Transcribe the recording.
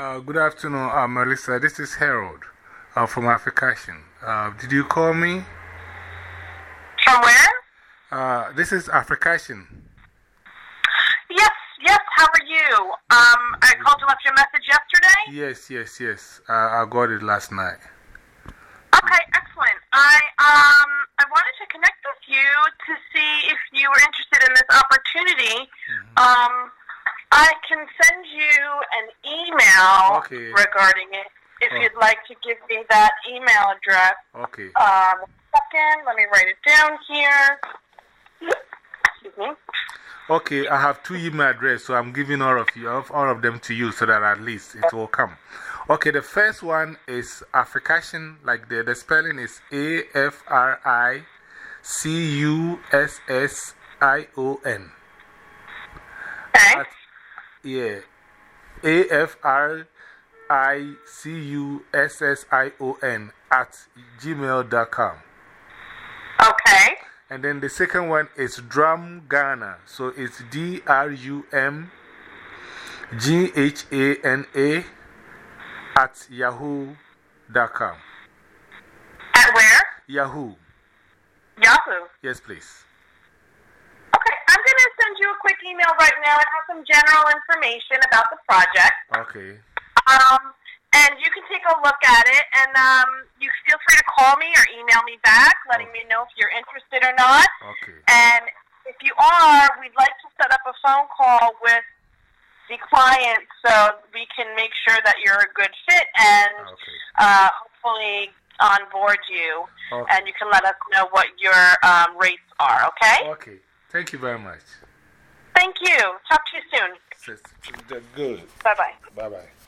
Uh, good afternoon, uh, Melissa. This is Harold uh, from Africussion. Uh, did you call me? From where? Uh, this is Africussion. Yes, yes. How are you? Um, I called you left your message yesterday. Yes, yes, yes. Uh, I got it last night. Okay, excellent. I um I wanted to connect with you to see if you were interested in this opportunity. Um, I can send you an email Okay. regarding it if Oh. you'd like to give me that email address. Okay. Um, second, let me write it down here. Excuse me. Okay, I have two email addresses, so I'm giving all of you, all of them to you so that at least it will come. Okay, the first one is Africussion, like the, the spelling is A F R I C U S S I O N. Yeah, A F R I C U S S I O N at gmail.com. Okay. And then the second one is Drum Ghana. So it's D R U M G H A N A at yahoo.com. At where? Yahoo. Yahoo. Yes, please. Okay, I'm going to send you a quick email right now. It has some general information about the project. Okay. Um, and you can take a look at it, and um, you feel free to call me or email me back, letting me know if you're interested or not. Okay. And if you are, we'd like to set up a phone call with the client so we can make sure that you're a good fit and Okay. uh, hopefully onboard you. Okay. And you can let us know what your um, rates are, okay? Okay. Thank you very much. Thank you. Talk to you soon. Good. Bye bye. Bye bye.